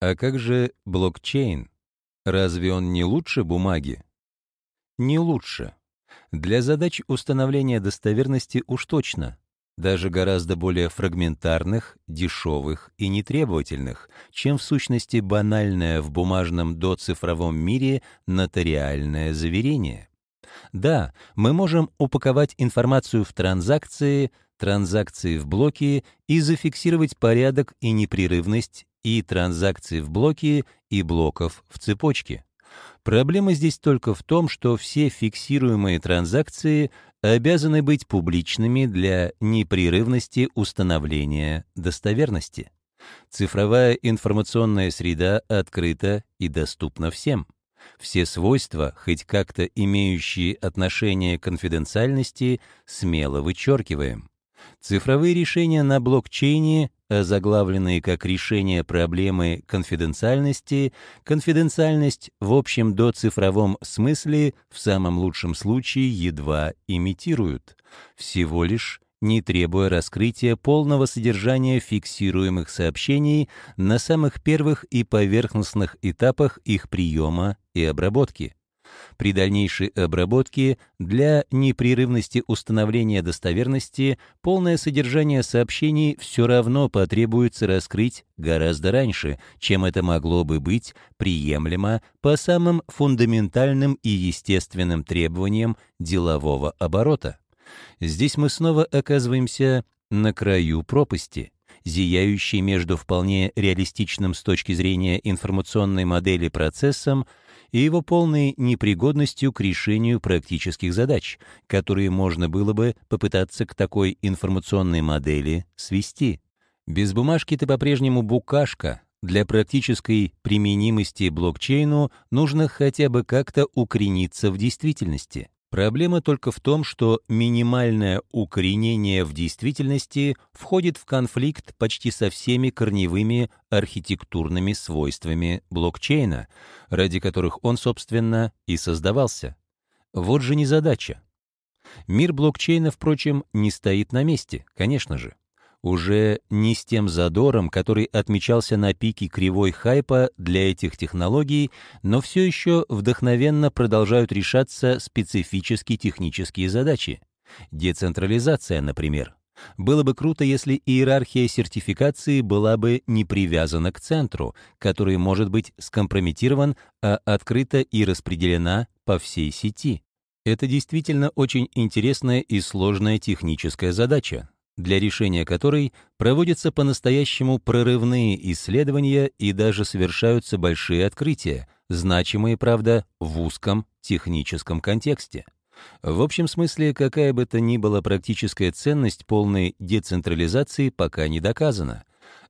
А как же блокчейн? Разве он не лучше бумаги? Не лучше. Для задач установления достоверности уж точно. Даже гораздо более фрагментарных, дешевых и нетребовательных, чем в сущности банальное в бумажном доцифровом мире нотариальное заверение. Да, мы можем упаковать информацию в транзакции, транзакции в блоки и зафиксировать порядок и непрерывность и транзакций в блоки и блоков в цепочке. Проблема здесь только в том, что все фиксируемые транзакции обязаны быть публичными для непрерывности установления достоверности. Цифровая информационная среда открыта и доступна всем. Все свойства, хоть как-то имеющие отношение к конфиденциальности, смело вычеркиваем. Цифровые решения на блокчейне, озаглавленные как решение проблемы конфиденциальности, конфиденциальность в общем доцифровом смысле в самом лучшем случае едва имитируют, всего лишь не требуя раскрытия полного содержания фиксируемых сообщений на самых первых и поверхностных этапах их приема и обработки. При дальнейшей обработке для непрерывности установления достоверности полное содержание сообщений все равно потребуется раскрыть гораздо раньше, чем это могло бы быть приемлемо по самым фундаментальным и естественным требованиям делового оборота. Здесь мы снова оказываемся на краю пропасти, зияющей между вполне реалистичным с точки зрения информационной модели процессом и его полной непригодностью к решению практических задач, которые можно было бы попытаться к такой информационной модели свести. Без бумажки ты по-прежнему букашка. Для практической применимости блокчейну нужно хотя бы как-то укорениться в действительности. Проблема только в том, что минимальное укоренение в действительности входит в конфликт почти со всеми корневыми архитектурными свойствами блокчейна, ради которых он, собственно, и создавался. Вот же незадача. Мир блокчейна, впрочем, не стоит на месте, конечно же уже не с тем задором, который отмечался на пике кривой хайпа для этих технологий, но все еще вдохновенно продолжают решаться специфические технические задачи. Децентрализация, например. Было бы круто, если иерархия сертификации была бы не привязана к центру, который может быть скомпрометирован, а открыта и распределена по всей сети. Это действительно очень интересная и сложная техническая задача, для решения которой проводятся по-настоящему прорывные исследования и даже совершаются большие открытия, значимые, правда, в узком техническом контексте. В общем смысле, какая бы то ни была практическая ценность полной децентрализации пока не доказана,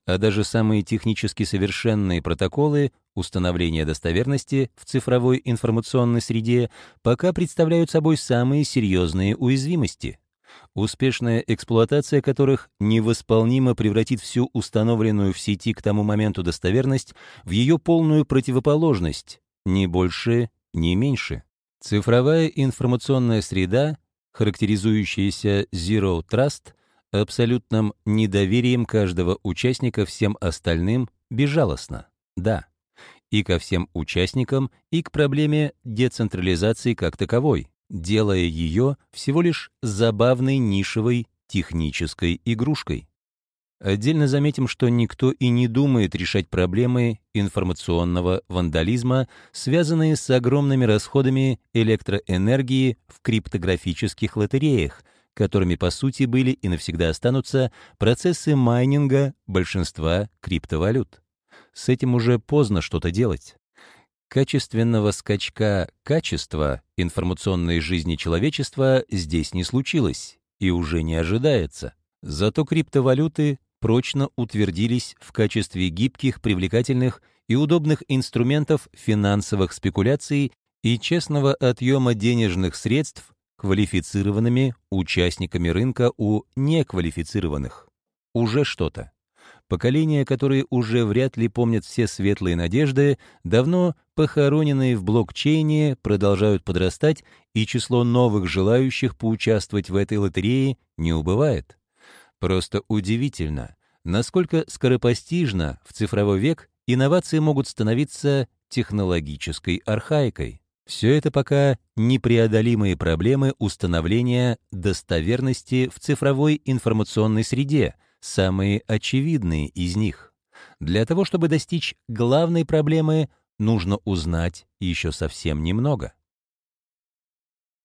а даже самые технически совершенные протоколы установления достоверности в цифровой информационной среде пока представляют собой самые серьезные уязвимости — успешная эксплуатация которых невосполнимо превратит всю установленную в сети к тому моменту достоверность в ее полную противоположность, ни больше, ни меньше. Цифровая информационная среда, характеризующаяся Zero Trust, абсолютным недоверием каждого участника всем остальным, безжалостна, да, и ко всем участникам, и к проблеме децентрализации как таковой, делая ее всего лишь забавной нишевой технической игрушкой. Отдельно заметим, что никто и не думает решать проблемы информационного вандализма, связанные с огромными расходами электроэнергии в криптографических лотереях, которыми по сути были и навсегда останутся процессы майнинга большинства криптовалют. С этим уже поздно что-то делать. Качественного скачка качества информационной жизни человечества здесь не случилось и уже не ожидается. Зато криптовалюты прочно утвердились в качестве гибких, привлекательных и удобных инструментов финансовых спекуляций и честного отъема денежных средств квалифицированными участниками рынка у неквалифицированных. Уже что-то. Поколения, которые уже вряд ли помнят все светлые надежды, давно похороненные в блокчейне, продолжают подрастать, и число новых желающих поучаствовать в этой лотерее не убывает. Просто удивительно, насколько скоропостижно в цифровой век инновации могут становиться технологической архаикой. Все это пока непреодолимые проблемы установления достоверности в цифровой информационной среде, самые очевидные из них. Для того, чтобы достичь главной проблемы, нужно узнать еще совсем немного.